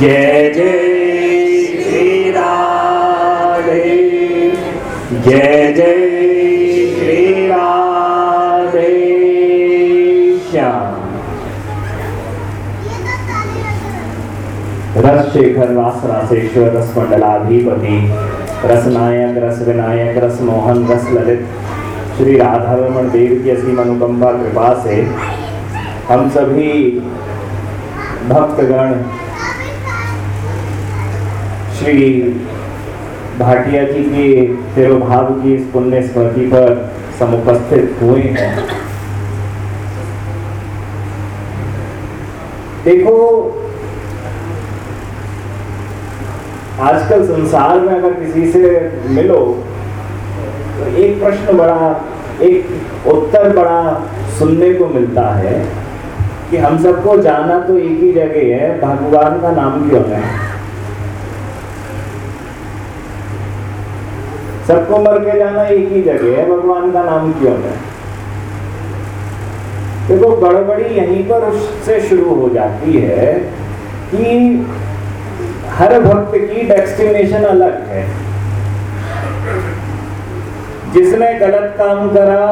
जय जय श्री राधे जय जय श्री राधे रस शेखर रास रासेश्वर रस मंडलाधिपति रस नायक रस विनायक रस मोहन रस ललित श्री राधा रमन देव की असीम अनुकंपा, कृपा से हम सभी भक्तगण श्री भाटिया जी की तिरुभाव की इस पुण्य स्मृति पर समुपस्थित हुए हैं। देखो, आजकल संसार में अगर किसी से मिलो तो एक प्रश्न बड़ा, एक उत्तर बड़ा सुनने को मिलता है कि हम सबको जाना तो एक ही जगह है, भगवान का नाम क्यों है? सबको मर के जाना एक ही जगह है, भगवान का नाम क्यों है? देखो तो गड़बड़ी यहीं पर उससे शुरू हो जाती है कि हर भक्त की डेस्टिनेशन अलग है। जिसने गलत काम करा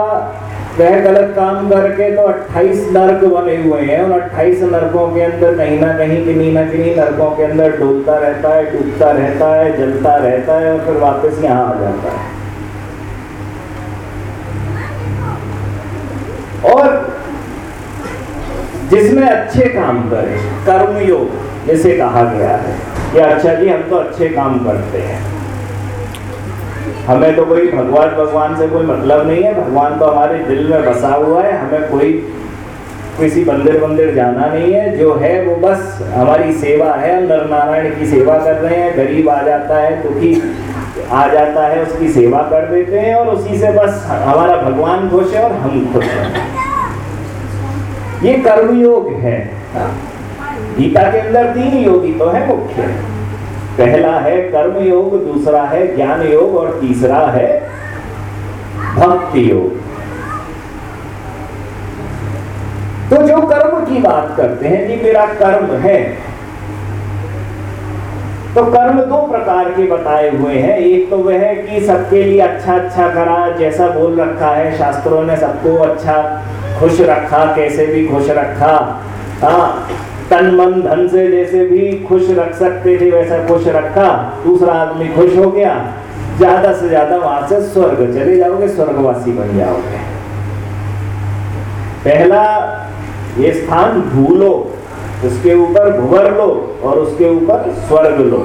वह गलत काम करके तो 28 नर्क बने हुए हैं। और 28 नरकों के अंदर कहीं ना कहीं, किन्हीं ना किन्हीं नरकों के अंदर डूबता रहता है, डूबता रहता है, जलता रहता है और फिर वापस यहाँ आ जाता है। और जिसमें अच्छे काम करे, कर्मयोग, जिसे कहा गया है। कि अच्छा जी, हम तो अच्छे काम करते हैं। हमें तो कोई भगवान भगवान से कोई मतलब नहीं है। भगवान तो हमारे दिल में बसा हुआ है। हमें कोई किसी मंदिर मंदिर जाना नहीं है। जो है वो बस हमारी सेवा है। नर नारायण की सेवा कर रहे हैं। गरीब आ जाता है, दुखी आ जाता है, उसकी सेवा कर देते हैं और उसी से बस हमारा भगवान खुश है और हम खुश हैं। ये कर्मयोग है। गीता के अंदर तीन योगी तो है मुख्य। पहला है कर्म योग दूसरा है ज्ञान योग और तीसरा है भक्ति योग तो जो कर्म की बात करते हैं कि मेरा कर्म है तो कर्म दो प्रकार के बताए हुए हैं। एक तो वह है कि सबके लिए अच्छा अच्छा करा, जैसा बोल रखा है, शास्त्रों ने सबको अच्छा खुश रखा, कैसे भी खुश रखा। हाँ तन मन धन से जैसे भी खुश रख सकते थे, वैसा खुश रखा, दूसरा आदमी खुश हो गया। ज़्यादा से ज़्यादा वहाँ से स्वर्ग चले जाओगे, स्वर्गवासी बन जाओगे। पहला ये स्थान भूलो, उसके ऊपर भुवर लो और उसके ऊपर स्वर्ग लो।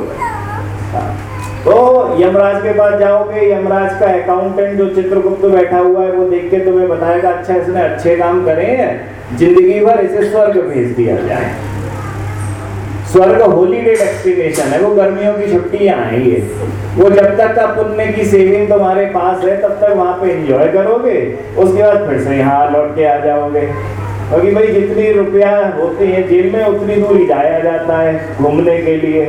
तो यमराज के पास जाओगे, यमराज का अकाउंटेंट जो चित्रगुप्त बैठा हुआ है, वो देख के तुम्हें बताएगा अच्छा इसने अच्छे काम करे हैं, ज़िंदगी भर इसे स्वर्ग भेज दिया जाए। स्वर्ग हॉलीडे डेस्टिनेशन है, वो गर्मियों की छुट्टियाँ आएँगे वो जब तक का पुण्य की सेविंग तुम्हारे पास है, तब तक वहाँ पे एंजॉय करोगे। उसके बाद फिर से यहाँ लौट के आ जाओगे। क्योंकि भाई, जितनी रुपया होते हैं जेब में उतनी दूर ही जाया जाता है घूमने के लिए।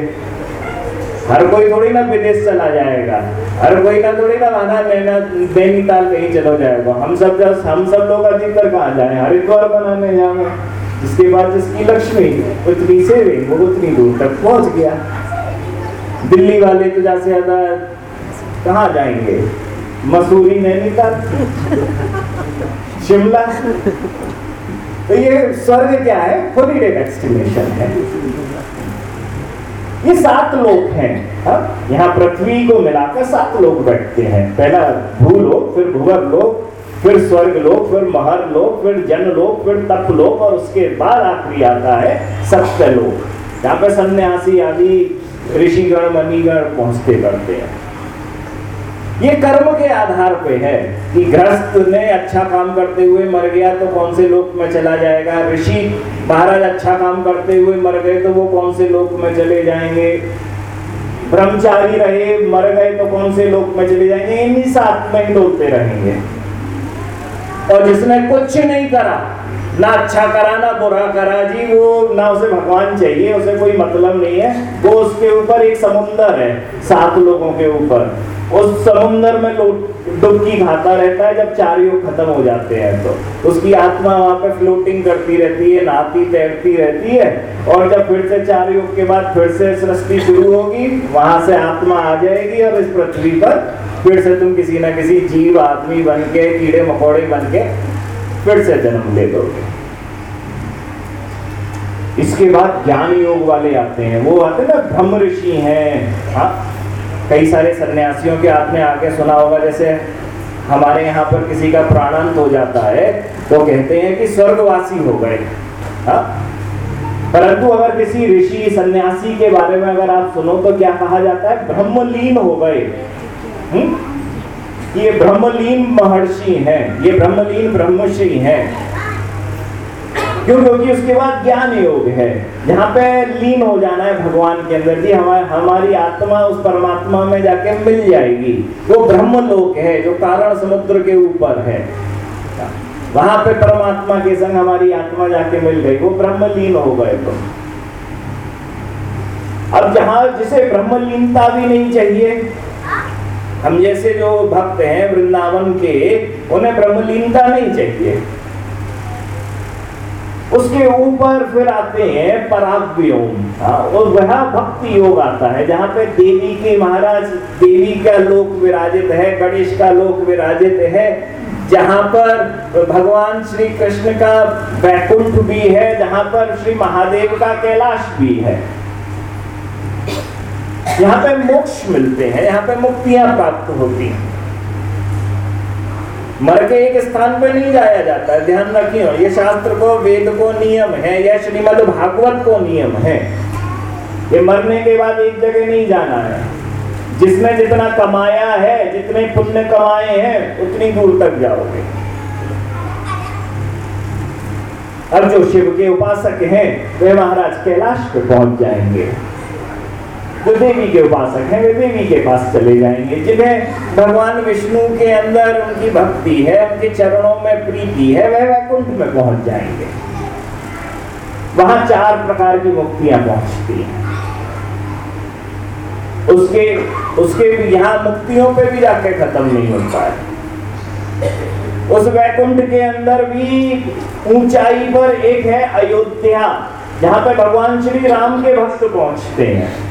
हर कोई थोड़ी ना विदेश चला जाएगा। हर कोई ना थोड़ी ना माना लेना नैनीताल कहीं चला जाएगा। हम सब हम सब लोग अधिकतर कहाँ जाए हरिद्वार बनाने जाएँगे जिसके बाद जिसकी लक्ष्मी, उतनी सेविंग वो उतनी दूर तक पहुँच गया। दिल्ली वाले तो ज़्यादा से ज़्यादा कहाँ जाएँगे? मसूरी, नैनीताल? शिमला? तो ये स्वर्ग क्या है? हॉलीडे डेस्टिनेशन है। ये सात लोग हैं। हाँ? यहाँ पृथ्वी को मिलाकर सात लोग बैठते हैं। पहला भूलोक फिर भूवर लोक फिर स्वर्ग लोक फिर महर लोक फिर जन लोक फिर तप लोक और उसके बाद आखिरी आता है सत्य लोक यहाँ पे सन्यासी, आदि ऋषिगढ़ मनीगढ़ पहुँचते करते हैं। ये कर्म के आधार पे है कि ग्रस्त ने अच्छा काम करते हुए मर गया तो कौन से लोक में चला जाएगा? ऋषि महाराज अच्छा काम करते हुए मर गए तो वो कौन से लोक में चले जाएँगे? ब्रह्मचारी रहे, मर गए तो कौन से लोक में चले जाएँगे? इन्हीं साथ में डोलते रहेंगे। और जिसने कुछ नहीं करा, ना अच्छा करा, ना बुरा करा, जी वो ना उसे भगवान चाहिए, उसे कोई मतलब नहीं है। वो उसके ऊपर एक समुंदर है, सात लोगों के ऊपर। उस समुंदर में डुबकी खाता रहता है, जब चार योग खत्म हो जाते हैं तो। उसकी आत्मा वहाँ पे फ्लोटिंग करती रहती है, नहाती, तैरती रहती है, और जब फिर से चार योग के बाद फिर से सृष्टि शुरू होगी, वहाँ से आत्मा आ जाएगी और इस पृथ्वी पर फिर से तुम किसी ना किसी जीव आदमी बन के, कीड़े मकोड़े बन के फिर से जन्म ले दोगे इसके बाद ज्ञान योग वाले आते हैं। वो आते ना, ब्रह्म ऋषि हैं। हाँ? कई सारे सन्यासियों के आपने आगे सुना होगा, जैसे हमारे यहाँ पर किसी का प्राणांत हो जाता है तो कहते हैं कि स्वर्गवासी हो गए। हाँ? परंतु अगर किसी ऋषि, सन्यासी के बारे में अगर आप सुनो तो क्या कहा जाता है? ब्रह्मलीन हो गए। हम्म? ये ब्रह्मलीन महर्षि हैं, ये ब्रह्मलीन ब्रह्मश्री हैं। क्यों? क्योंकि उसके बाद ज्ञान योग है। जहाँ पे लीन हो जाना है भगवान के अंदर जी हमारे, हमारी आत्मा उस परमात्मा में जाके मिल जाएगी। वो ब्रह्म लोक है, जो कारण समुद्र के ऊपर है। वहाँ पे परमात्मा के संग हमारी आत्मा जाके मिल गई। वो ब्रह्म लीन हो गए तो। अब जहाँ जिसे ब्रह्मलीनता भी नहीं चाहिए, हम जैसे जो भक्त हैं वृंदावन के, उन्हें ब्रह्मलीनता नहीं चाहिए। उसके ऊपर फिर आते हैं पराग और वह भक्ति योग आता है, जहाँ पे देवी के महाराज, देवी का लोक विराजित है, गणेश का लोक विराजित है, जहाँ पर भगवान श्री कृष्ण का वैकुंठ भी है, जहाँ पर श्री महादेव का कैलाश भी है। यहाँ पे मोक्ष मिलते हैं, यहाँ पे मुक्तियाँ प्राप्त होती हैं। मर के एक स्थान पर नहीं जाया जाता। है ध्यान रखियो ये शास्त्र को, वेद को नियम है, या श्रीमद भागवत को नियम है। ये मरने के बाद एक जगह नहीं जाना है। जिसने जितना कमाया है, जितने पुण्य कमाए हैं, उतनी दूर तक जाओगे। अब जो शिव के उपासक हैं, वे महाराज कैलाश पे पहुँच जाएँगे। जो देवी के उपासक हैं वे देवी के पास चले जाएँगे। जिन्हें भगवान विष्णु के अंदर उनकी भक्ति है, उनके चरणों में प्रीति है, वह वैकुंठ में पहुँच जाएँगे। वहाँ चार प्रकार की मुक्तियाँ पहुँचती हैं। उसके उसके यहाँ मुक्तियों पे भी जाके खत्म नहीं होता है उस वैकुंठ के अंदर भी ऊंचाई पर एक है अयोध्या, जहाँ पे भगवान श्री राम के भक्त पहुँचते हैं।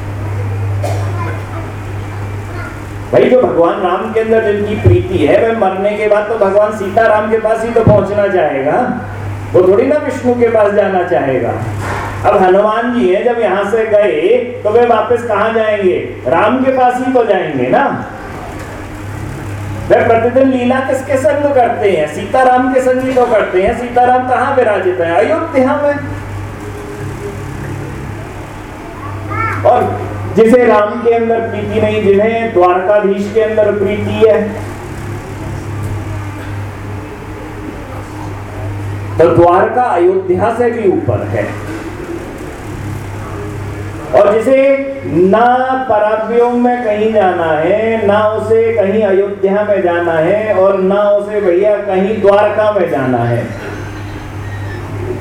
भाई, जो भगवान राम के अंदर जिनकी प्रीति है, वह मरने के बाद तो भगवान सीता राम के पास ही तो पहुँचना चाहेगा। वो थोड़ी ना विष्णु के पास जाना चाहेगा। अब हनुमान जी है, जब यहाँ से गए तो वे वापस कहा जाएँगे? राम के पास ही तो जाएँगे ना। वे प्रतिदिन लीला किसके संग करते हैं? सीताराम के संग ही तो करते हैं। सीताराम कहाँ विराजित है? अयोध्या में। और जिसे राम के अंदर प्रीति नहीं, जिन्हें द्वारकाधीश के अंदर प्रीति है। तो द्वारका अयोध्या से भी ऊपर है। और जिसे ना पराव्यों में कहीं जाना है, ना उसे कहीं अयोध्या में जाना है, और ना उसे भैया कहीं द्वारका में जाना है।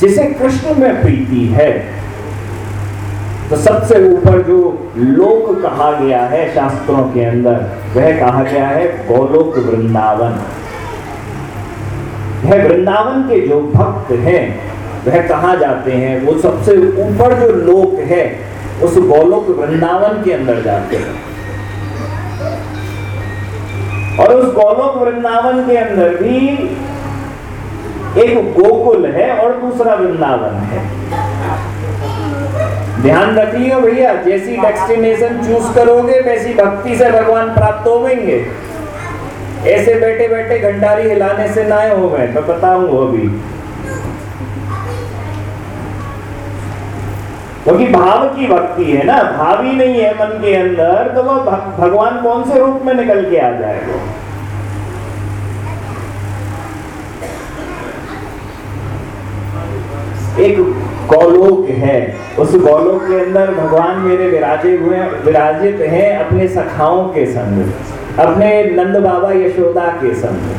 जिसे कृष्ण में प्रीति है। तो सबसे ऊपर जो लोक कहा गया है शास्त्रों के अंदर, वह कहा गया है गोलोक वृंदावन। वह वृंदावन के जो भक्त हैं, वह कहा जाते हैं? वो सबसे ऊपर जो लोक है, उस गोलोक वृंदावन के अंदर जाते हैं। और उस गोलोक वृंदावन के अंदर भी एक गोकुल है और दूसरा वृंदावन है। ध्यान रख लियो भैया, जैसी डेस्टिनेशन चूज़ करोगे, वैसी भक्ति से भगवान प्राप्त होंगे ऐसे बैठे बैठे घंटारी हिलाने से ना हो गए मैं बताऊँगा अभी। क्योंकि तो भाव की भक्ति है ना, भाव ही नहीं है मन के अंदर तो वह भगवान कौन से रूप में निकल के आ जाएगा? एक गौलोक है। उस गौलोक के अंदर भगवान मेरे विराजे हुए विराजित हैं अपने सखाओं के संग, अपने नंद बाबा यशोदा के संग।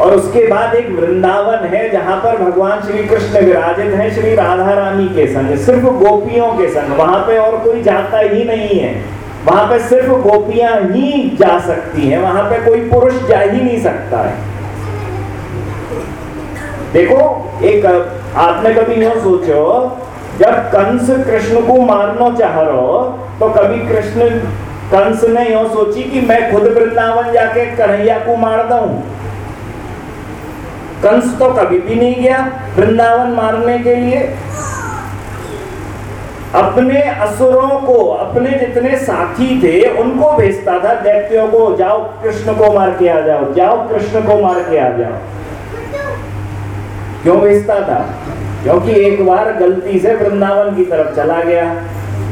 और उसके बाद एक वृंदावन है, जहाँ पर भगवान श्री कृष्ण विराजित हैं, श्री राधा रानी के संग, सिर्फ़ गोपियों के संग। वहाँ पे और कोई जाता ही नहीं है। वहाँ पे सिर्फ़ गोपियाँ ही जा सकती हैं, वहाँ पे कोई पुरुष जा ही नहीं सकता है। देखो, एक आपने कभी यूँ सोचो, जब कंस कृष्ण को मारना चाह रहा तो कभी कृष्ण कंस ने यूँ सोची कि मैं खुद वृंदावन जाके कन्हैया को मार दू? कंस तो कभी भी नहीं गया वृंदावन मारने के लिए। अपने असुरों को, अपने जितने साथी थे, उनको भेजता था दैत्यों को जाओ कृष्ण को मार के आ जाओ जाओ कृष्ण को मार के आ जाओ। क्यों भेजता था? क्योंकि एक बार गलती से वृंदावन की तरफ़ चला गया।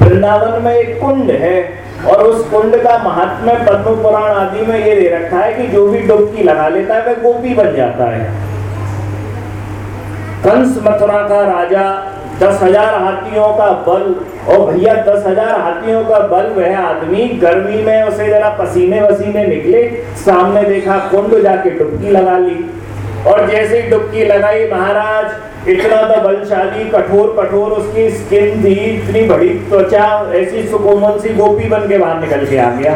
वृंदावन में एक कुंड है और उस कुंड का महात्मा पद्म पुराण आदि में ये दे रखा है कि जो भी डुबकी लगा लेता है, वह गोपी बन जाता है। कंस मथुरा का राजा दस हज़ार हाथियों का बल और भैया, दस हज़ार हाथियों का बल, वह आदमी गर्मी में उसे जरा पसीने वसीने निकले, सामने देखा कुंड जाके डुबकी लगा ली। और जैसे ही डुबकी लगाई महाराज, इतना तो बलशाली, कठोर कठोर उसकी स्किन थी, इतनी बड़ी त्वचा, ऐसी सुकोमल सी गोपी बन के बाहर निकल के आ गया।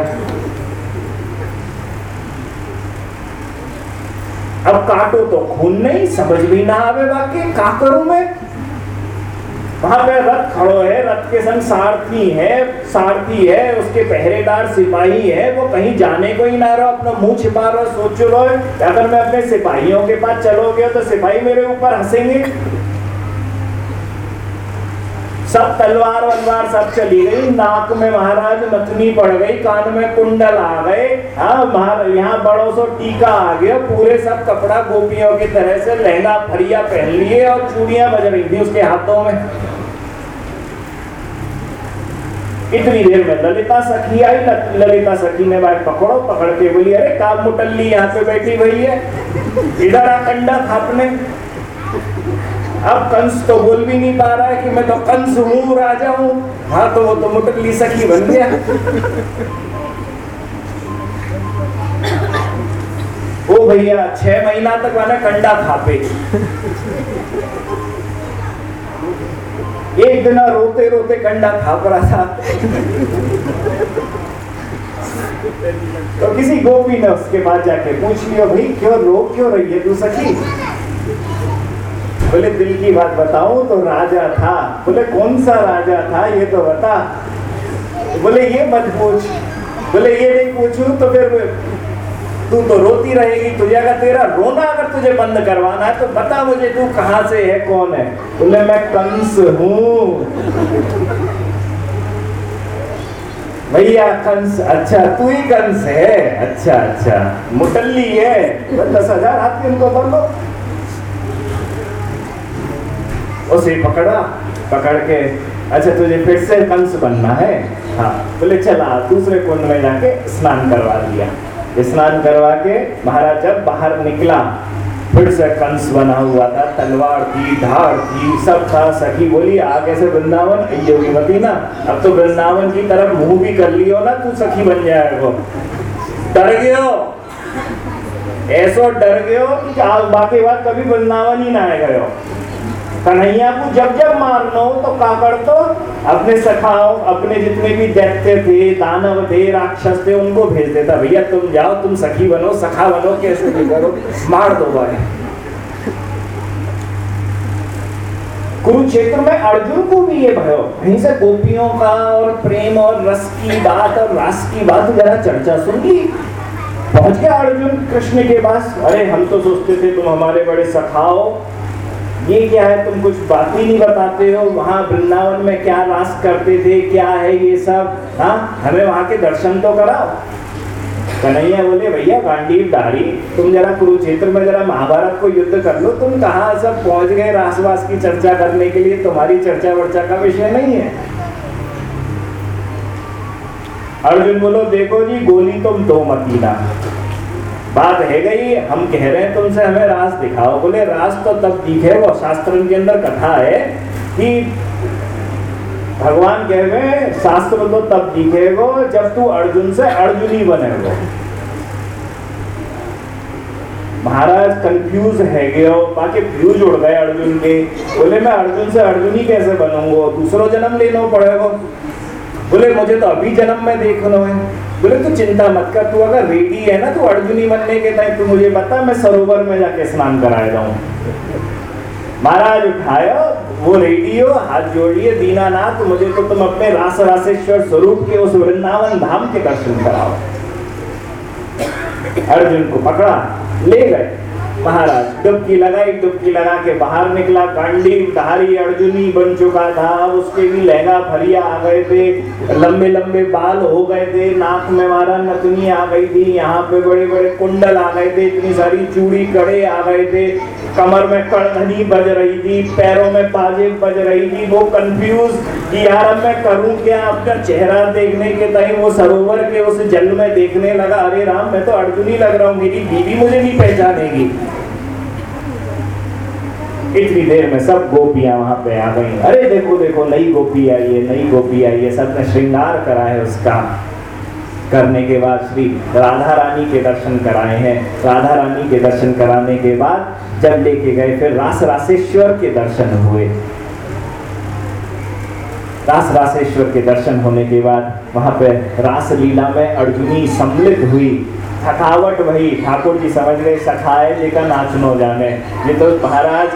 अब काटो तो खून नहीं, समझ भी ना आवे बाकी का करूँ मैं? वहाँ पे रथ खड़ो है, रथ के संग सारथी है सारथी है, उसके पहरेदार सिपाही है, वो कहीं जाने को ही ना रहो, अपना मुँह छिपा रहा, सोच लो अगर मैं अपने सिपाहियों के पास चलोगे तो सिपाही मेरे ऊपर हंसेंगे? सब तलवार वलवार सब चली गई, नाक में महाराज नथनी पड़ गई, कान में कुंडल आ गए। हाँ यहाँ बड़ों सो टीका आ गया, पूरे सब कपड़ा गोपियों की तरह से लहंगा फरिया पहन लिए और चूड़ियाँ बज रही थी उसके हाथों में। इतनी देर में ललिता सखी आई ललिता सखी ने बात पकड़ो पकड़ के बोली अरे काम मुटल्ली यहाँ पे बैठी हुई है। इधर आ कंडा खापने अब कंस तो बोल भी नहीं पा रहा है कि मैं तो कंस हूँ, राजा हूँ। हाँ तो वो तो मुटकली सखी बन गया। ओ भैया, छह महीना तक मैंने कंडा खापे एक दिन रोते रोते कंडा खाप रहा था। तो किसी गोपी ने उसके बाद जाके पूछ लिया, भाई, क्यों रो क्यों रही है तू सखी? बोले, दिल की बात बताऊँ तो राजा था। बोले, कौन सा राजा था? ये तो बता। बोले, ये मत पूछ। बोले, ये नहीं पूछू तो फिर तू तो रोती रहेगी, तुझे अगर तेरा रोना अगर तुझे बंद करवाना है तो बता मुझे तू कहाँ से है, कौन है? बोले, मैं कंस हूँ। भैया, कंस अच्छा तू ही कंस है? अच्छा अच्छा मुटल्ली है। दस हज़ार हाथ उनको बोलो उसे पकड़ा, पकड़ के अच्छा तुझे फिर से कंस बनना है? हाँ बोले, चला दूसरे कुंड में जाके स्नान करवा दिया। स्नान करवा के महाराज जब बाहर निकला, फिर से कंस बना हुआ था, तलवार थी, धार थी, सब था, सखी बोली, आगे से वृंदावन योगी मती ना, अब तो वृंदावन की तरफ़ मुँह भी कर लियो ना, तू सखी बन जाए वो डर गयो? ऐसो डर गयो कि आज बाकी बात कभी वृंदावन ही ना आए गयो। कन्हैया को जब जब मारना हो तो का कर तो अपने सखाओ, अपने जितने भी दैत्य थे, दानव थे, राक्षस थे, उनको भेज देता, भैया, तुम जाओ, तुम सखी बनो, सखा बनो, कैसे भी करो, मार दो भाई। कुरुक्षेत्र में अर्जुन को भी ये भयो। कहीं से गोपियों का और प्रेम और रस की बात और रस की बात जरा चर्चा सुन ली। पहुँच गया अर्जुन कृष्ण के पास। अरे, हम तो सोचते थे तुम हमारे बड़े सखाओ ये क्या है? तुम कुछ बात ही नहीं बताते हो। वहाँ वृंदावन में क्या रास करते थे? क्या है ये सब? हाँ? हमें वहाँ के दर्शन तो कराओ। कन्हैया बोले, भैया गांडीव दारी, तुम जरा कुरुक्षेत्र में जरा महाभारत को युद्ध कर लो। तुम कहा सब पहुँच गए रासवास की चर्चा करने के लिए? तुम्हारी चर्चा वर्चा का विषय नहीं है। अर्जुन बोलो, देखो जी, गोली तुम दो मतीना बात है गई, हम कह रहे हैं तुमसे हमें रास दिखाओ। बोले रास तो तब दिखे वो शास्त्र के अंदर कथा है कि भगवान कह रहे शास्त्र तो तब दिखेगो जब तू अर्जुन से अर्जुनी बनेगो महाराज कंफ्यूज है गए बाकी फ्यूज उड़ गए अर्जुन के। बोले, मैं अर्जुन से अर्जुनी कैसे बनूँगा? दूसरो जन्म ले लेना पड़ेगा। बोले, मुझे तो अभी जन्म में देखना है। बोले तू चिंता मत कर, तू अगर रेडी है ना तो अर्जुनी बनने के टाइम तू मुझे बता, मैं सरोवर में जाके स्नान कराए हूँ। महाराज, उठाया, वो रेडी हो, हाथ जोड़िए, दीनानाथ, मुझे तो तुम अपने रास राशेश्वर स्वरूप के उस वृंदावन धाम के दर्शन कराओ। अर्जुन को पकड़ा, ले गए। महाराज डुबकी लगाई, डुबकी लगा के बाहर निकला। कांडी धारी अर्जुनी बन चुका था। उसके भी लहंगा फरिया आ गए थे। लंबे लंबे बाल हो गए थे। नाक में मारा नतनी आ गई थी। यहाँ पे बड़े बड़े कुंडल आ गए थे। इतनी सारी चूड़ी कड़े आ गए थे। कमर में कड़धनी बज रही थी, पैरों में बाजे बज रही थी, वो कंफ्यूज कि यार अब मैं करूँ क्या? अपना चेहरा देखने के टाइम वो सरोवर के उस जल में देखने लगा? अरे राम, मैं तो अर्जुनी लग रहा हूँ, मेरी बीवी मुझे नहीं पहचानेगी। इतनी देर में सब गोपियाँ वहाँ पे आ गई। अरे देखो देखो, नई गोपी आई है, नई गोपी आई है, सबने श्रृंगार करा है उसका। करने के बाद श्री राधा रानी के दर्शन कराए हैं। राधा रानी के दर्शन कराने के बाद जब लेके गए, फिर रास रासेश्वर के दर्शन हुए। रास रासेश्वर के दर्शन होने के बाद वहाँ पे रास लीला में अर्जुनी सम्मिलित हुई। थकावट वही ठाकुर जी समझ गए सखाए, लेकर नाचनो जाने। ये तो महाराज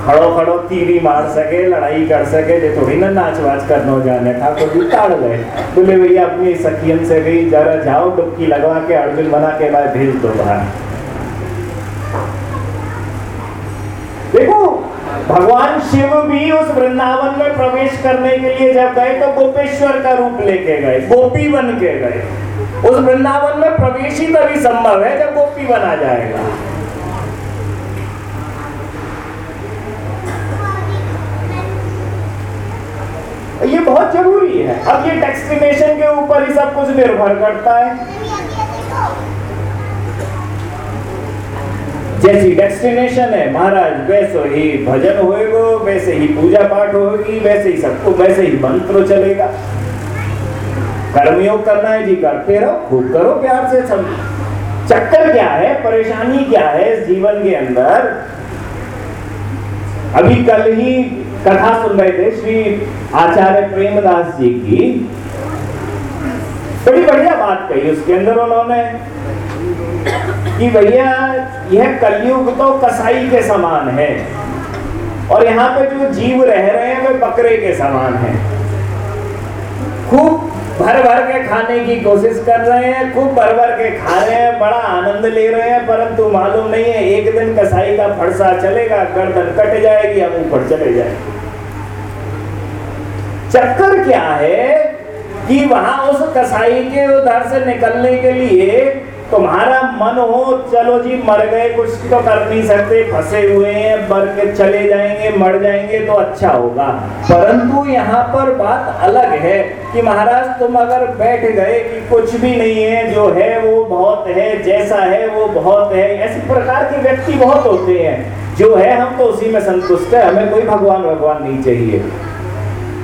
खड़ो खड़ो तीरी मार सके, लड़ाई कर सके, जे थोड़ी ना नाच वाच करनो जाने, ठाकुर जी ताड़ गए बोले, भैया, अपनी सखियन से गई जरा जाओ, डुबकी लगवा के, अर्जुन बना के बाद भेज दो बाहर। देखो, भगवान शिव भी उस वृंदावन में प्रवेश करने के लिए जब गए तो गोपेश्वर का रूप लेके गए, गोपी बन के गए। उस वृंदावन में प्रवेश ही तभी संभव है जब गोपी बना जाएगा। ये बहुत ज़रूरी है। अब ये डेस्टिनेशन के ऊपर ही सब कुछ निर्भर करता है। जैसी डेस्टिनेशन है, महाराज, वैसे ही भजन होएगा, वैसे ही पूजा पाठ होगी वैसे ही सबको वैसे ही मंत्र चलेगा। कर्मयोग करना है, जी करते रहो, खूब करो प्यार से सब। चक्कर क्या है, परेशानी क्या है इस जीवन के अंदर? अभी कल ही कथा सुन रहे थे, श्री आचार्य प्रेमदास जी की। बड़ी बढ़िया बात कही उसके अंदर उन्होंने कि भैया, यह कलयुग तो कसाई के समान है और यहाँ पे जो जीव रह रहे हैं, वे बकरे के समान हैं। खूब भर भर के खाने की कोशिश कर रहे हैं, खूब भर भर के खा रहे हैं, बड़ा आनंद ले रहे हैं, परंतु मालूम नहीं है, एक दिन कसाई का फरसा चलेगा, गर्दन कट जाएगी हम ऊपर चले जाएँगे। चक्कर क्या है कि वहाँ उस कसाई के उधर से निकलने के लिए तुम्हारा मन हो, चलो जी, मर गए, कुछ तो कर नहीं सकते। फंसे हुए हैं, मर के चले जाएँगे, मर जाएँगे तो अच्छा होगा। परंतु यहाँ पर बात अलग है कि महाराज, तुम अगर बैठ गए कि कुछ भी नहीं है, जो है वो बहुत है, जैसा है वो बहुत है। ऐसे प्रकार के व्यक्ति बहुत होते हैं। जो है हम तो उसी में संतुष्ट है, हमें कोई भगवान भगवान नहीं चाहिए।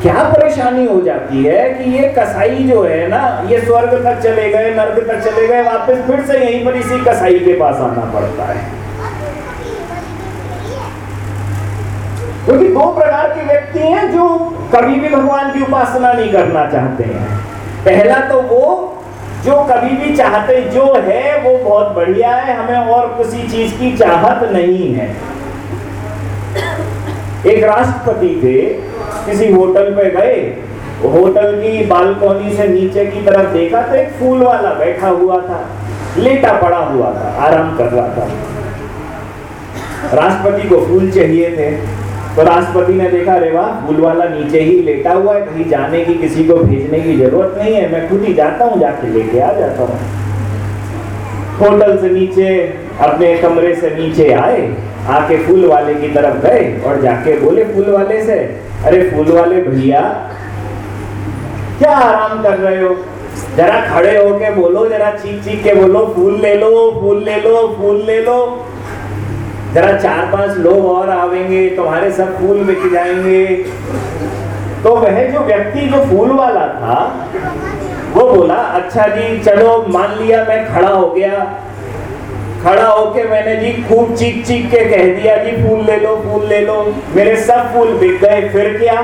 क्या परेशानी हो जाती है कि ये कसाई जो है ना, ये स्वर्ग तक चले गए, नर्क तक चले गए, वापस फिर से यहीं पर इसी कसाई के पास आना पड़ता है। क्योंकि दो प्रकार के व्यक्ति हैं जो कभी भी भगवान की उपासना नहीं करना चाहते हैं। पहला तो वो जो कभी भी चाहते जो है, वो बहुत बढ़िया है, हमें और किसी चीज़ की चाहत नहीं है। एक राष्ट्रपति थे किसी होटल पे गए, होटल की बालकोनी से नीचे की तरफ़ देखा तो एक फूल वाला बैठा हुआ था, लेटा पड़ा हुआ था, आराम कर रहा था। राष्ट्रपति को फूल चाहिए थे तो राष्ट्रपति ने देखा, अरे वाह, फूल वाला नीचे ही लेटा हुआ है, कहीं जाने की, किसी को भेजने की ज़रूरत नहीं है, मैं खुद ही जाता हूँ, जाके लेके आ जाता हूँ। होटल से नीचे, अपने कमरे से नीचे आए, आके फूल वाले की तरफ़ गए और जाके बोले, फूल वाले से अरे फूल वाले भैया, क्या आराम कर रहे हो? जरा खड़े होके बोलो, जरा चीख चीख के बोलो, फूल ले लो, फूल ले लो, फूल ले लो। जरा चार पाँच लोग और आवेंगे, तुम्हारे सब फूल बिक जाएँगे। तो वह जो व्यक्ति, जो फूल वाला था, वो बोला अच्छा जी, चलो, मान लिया, मैं खड़ा हो गया। खड़ा होके मैंने, जी, खूब चीख चीख के कह दिया, जी, फूल ले लो, फूल ले लो। मेरे सब फूल बिक गए। फिर क्या?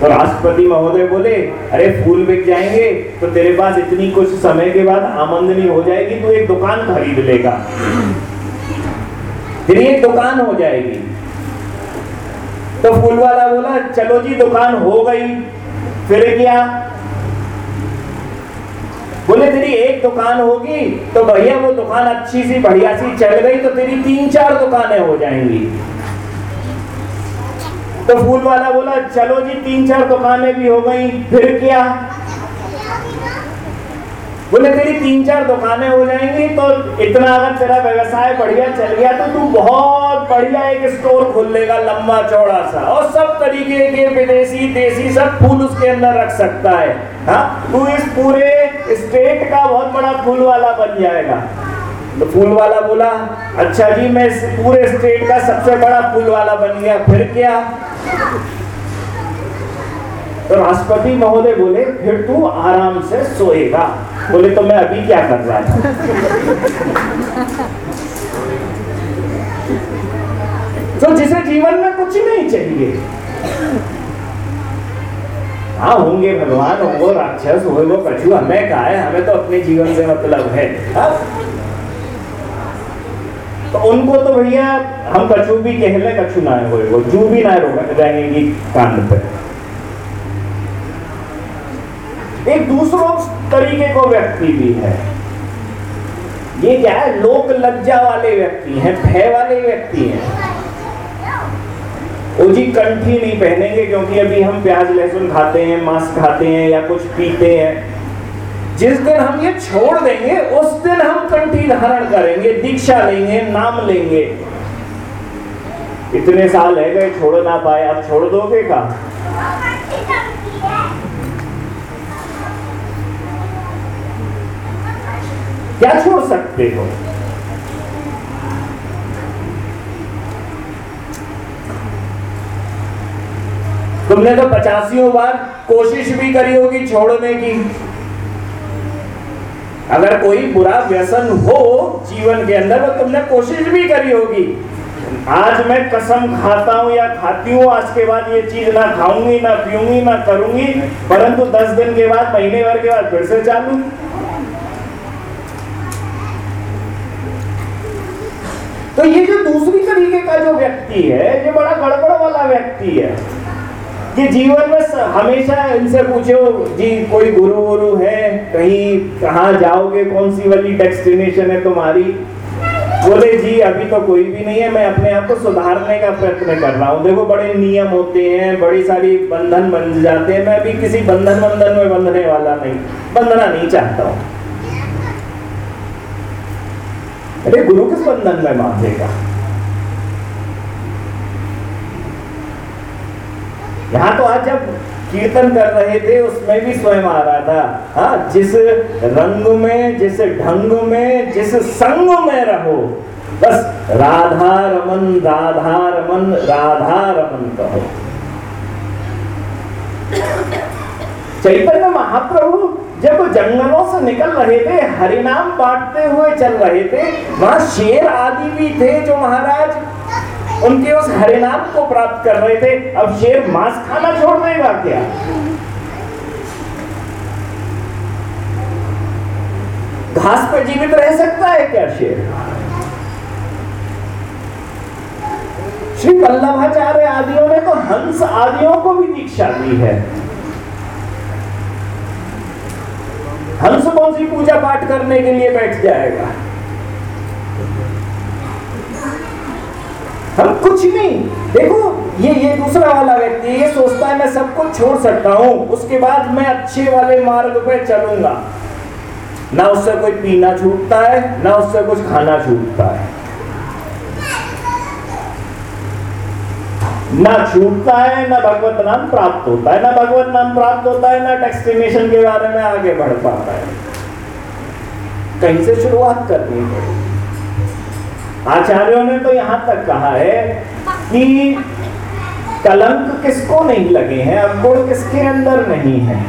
तो राष्ट्रपति महोदय बोले, अरे, फूल बिक जाएँगे तो तेरे पास इतनी कुछ समय के बाद आमंदनी हो जाएगी, तू एक दुकान खरीद लेगा। फिर एक दुकान हो जाएगी। तो फूल वाला बोला, चलो जी, दुकान हो गई। फिर क्या? बोले, तेरी एक दुकान होगी तो भैया वो दुकान अच्छी सी, बढ़िया सी चल गई तो तेरी तीन चार दुकानें हो जाएँगी। तो फूल वाला बोला, चलो जी, तीन चार दुकानें भी हो गई, फिर क्या? बोले, तेरी तीन चार दुकानें हो जाएँगी तो इतना अगर तेरा व्यवसाय बढ़िया चल गया तो तू बहुत बढ़िया एक स्टोर खोल लेगा, लंबा चौड़ा सा। और सब तरीके के विदेशी देसी सब फूल उसके अंदर रख सकता है। हाँ तू इस पूरे स्टेट का बहुत बड़ा फूल वाला बन जाएगा। तो फूल वाला बोला अच्छा जी, मैं इस पूरे स्टेट का सबसे बड़ा फूल वाला बन गया, फिर क्या? तो राष्ट्रपति महोदय बोले, फिर तू आराम से सोएगा। बोले तो मैं अभी क्या कर रहा था? तो जिसे जीवन में कुछ नहीं चाहिए। हाँ होंगे भगवान, होंगे राक्षस हो वो कछु, हमें कहा है? हमें तो अपने जीवन से मतलब है। हा? तो उनको तो भैया, हम कछु भी कह ले, कछु ना हो जू भी ना रहेंगे कांड पे। एक दूसरों तरीके को व्यक्ति भी है। ये क्या है? लोक लज्जा वाले व्यक्ति हैं, भय वाले व्यक्ति हैं। वो जी कंठी नहीं पहनेंगे क्योंकि अभी हम प्याज लहसुन खाते हैं, मांस खाते हैं या कुछ पीते हैं। जिस दिन हम ये छोड़ देंगे, उस दिन हम कंठी धारण करेंगे, दीक्षा लेंगे, नाम लेंगे। इतने साल है गए, छोड़ ना पाए आप छोड़ दोगे का क्या छोड़ सकते हो? तुमने तो पचासियों बार कोशिश भी करी होगी छोड़ने की। अगर कोई बुरा व्यसन हो जीवन के अंदर तो तुमने कोशिश भी करी होगी। आज मैं कसम खाता हूँ या खाती हूँ, आज के बाद ये चीज़ ना खाऊँगी, ना पीऊँगी, ना करूँगी, परंतु दस दिन के बाद, महीने भर के बाद फिर से चालू। तो ये जो दूसरी तरीके का जो व्यक्ति है, ये बड़ा गड़बड़ वाला व्यक्ति है। कि जीवन में हमेशा इनसे पूछो, जी, कोई गुरु गुरु है? कहीं, कहाँ जाओगे? कौन सी वाली डेस्टिनेशन है तुम्हारी? बोले, जी, अभी तो कोई भी नहीं है, मैं अपने आप को सुधारने का प्रयत्न कर रहा हूँ। देखो, बड़े नियम होते हैं, बड़ी सारी बंधन बन जाते हैं। मैं अभी किसी बंधन बंधन में बंधने वाला नहीं, बंधना नहीं चाहता हूँ। अरे गुरु किस बंधन में बांधेगा? यहाँ तो आज जब कीर्तन कर रहे थे, उसमें भी स्वयं आ रहा था। हाँ जिस रंग में, जिस ढंग में, जिस संग में रहो, बस राधा रमन राधा रमन राधा रमन कहो। चैतन्य महाप्रभु जब जंगलों से निकल रहे थे, हरिनाम बांटते हुए चल रहे थे, वहाँ शेर आदि भी थे जो महाराज उनके उस हरिनाम को प्राप्त कर रहे थे। अब शेर मांस खाना छोड़ देगा क्या? घास पर जीवित रह सकता है क्या शेर? श्री वल्लभाचार्य आदियों ने तो हंस आदियों को भी दीक्षा दी है। हंस कौन सी पूजा पाठ करने के लिए बैठ जाएगा। हम कुछ नहीं। देखो, ये ये दूसरा वाला व्यक्ति ये सोचता है, मैं सब कुछ छोड़ सकता हूँ। उसके बाद मैं अच्छे वाले मार्ग पर चलूँगा। ना उससे कोई पीना छूटता है, ना उससे कुछ खाना छूटता है। ना छूटता है, ना भगवत नाम प्राप्त होता है, ना भगवत नाम प्राप्त होता है, ना डेस्टिनेशन के बारे में आगे बढ़ पाता है। कहीं से शुरुआत करनी पड़ेगी आचार्यों ने तो यहाँ तक कहा है कि कलंक किसको नहीं लगे हैं, अवगुण किसके अंदर नहीं है?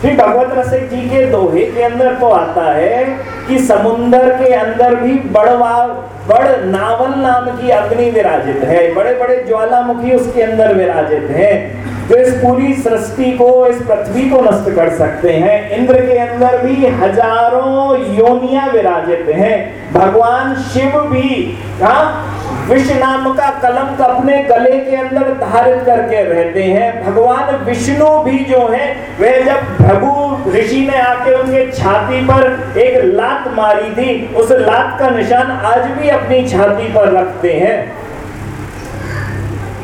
श्री भगवत रसिक जी के दोहे के अंदर तो आता है कि समुंदर के अंदर भी बड़वा, बड़ नावल नाम की अग्नि विराजित है। बड़े बड़े ज्वालामुखी उसके अंदर विराजित हैं। जो इस पूरी सृष्टि को, इस पृथ्वी को नष्ट कर सकते हैं। इंद्र के अंदर भी हज़ारों योनिया विराजित हैं। भगवान शिव भी हाँ विष नाम का कलंक अपने गले के अंदर धारित करके रहते हैं। भगवान विष्णु भी जो है, वे जब भगु ऋषि ने आके उनके छाती पर एक लात मारी थी, उस लात का निशान आज भी अपनी छाती पर रखते हैं।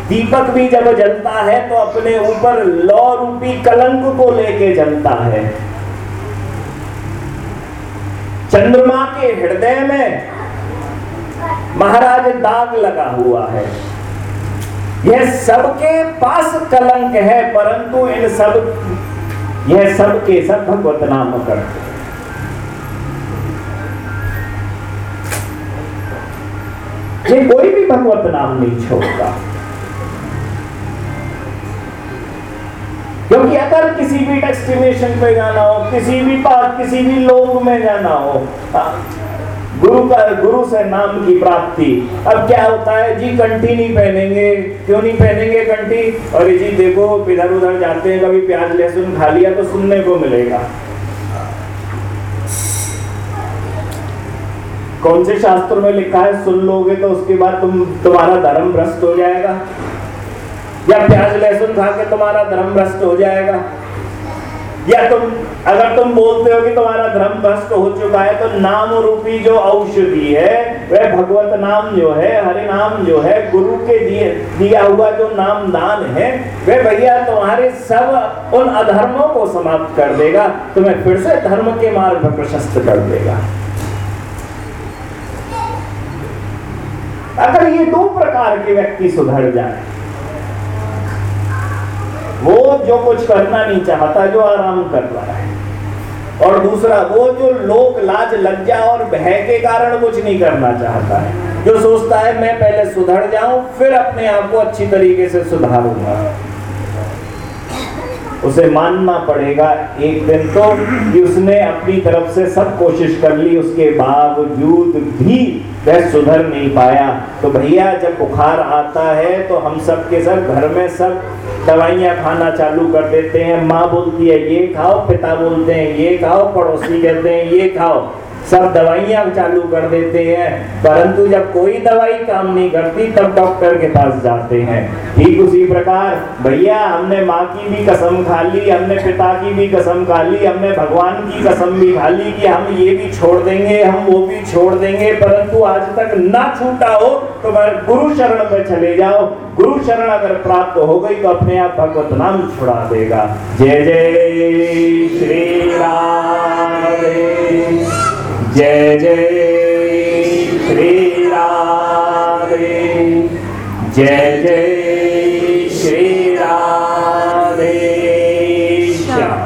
दीपक भी जब जलता है तो अपने ऊपर लौ रूपी कलंक को लेके जलता है। चंद्रमा के हृदय में महाराज दाग लगा हुआ है। यह सबके पास कलंक है परंतु इन सब यह सब के सब भगवत नाम करते ये कोई भी भगवत नाम नहीं छोड़ता। क्योंकि अगर किसी भी डेस्टिनेशन पे जाना हो किसी भी पार्क किसी भी लोग में जाना हो हाँ, गुरु का गुरु से नाम की प्राप्ति। अब क्या होता है? जी, कंठी नहीं पहनेंगे। क्यों नहीं पहनेंगे कंठी? और जी, देखो, इधर उधर जाते हैं, कभी प्याज लहसुन खा लिया तो सुनने को मिलेगा। कौन से शास्त्र में लिखा है, सुन लोगे तो उसके बाद तुम, तुम्हारा धर्म भ्रष्ट हो जाएगा या प्याज लहसुन खा के तुम्हारा धर्म भ्रष्ट हो जाएगा? या तुम अगर तुम बोलते हो कि तुम्हारा धर्म भ्रष्ट हो चुका है तो नाम रूपी जो औषधि है, वह भगवत नाम जो है, हरि नाम जो है, गुरु के दिए, दिया हुआ जो नाम दान है, वह भैया तुम्हारे सब उन अधर्मों को समाप्त कर देगा, तुम्हें फिर से धर्म के मार्ग पर प्रशस्त कर देगा। अगर ये दो प्रकार के व्यक्ति सुधर जाए, वो जो कुछ करना नहीं चाहता, जो आराम कर रहा है और दूसरा, वो जो लोक लाज लज्जा और भय के कारण कुछ नहीं करना चाहता है, जो सोचता है, मैं पहले सुधर जाऊँ, फिर अपने आप को अच्छी तरीके से सुधारूँगा। उसे मानना पड़ेगा, एक दिन तो कि उसने अपनी तरफ़ से सब कोशिश कर ली, उसके बावजूद भी वह सुधर नहीं पाया। तो भैया, जब बुखार आता है तो हम सब के सब घर में सब दवाइयाँ खाना चालू कर देते हैं। माँ बोलती है, ये खाओ, पिता बोलते हैं, ये खाओ, पड़ोसी कहते हैं, ये खाओ। सब दवाइयाँ चालू कर देते हैं, परंतु जब कोई दवाई काम नहीं करती, तब डॉक्टर के पास जाते हैं। ठीक उसी प्रकार, भैया, हमने माँ की भी कसम खा ली, हमने पिता की भी कसम खा ली, हमने भगवान की कसम भी खा ली कि हम ये भी छोड़ देंगे, हम वो भी छोड़ देंगे, परंतु आज तक ना छूटा हो तो गुरु शरण में चले जाओ। गुरु शरण अगर प्राप्त हो गई तो अपने आप भगवत नाम छुड़ा देगा। जय जय श्री राम। जय जय श्री राधे जय जय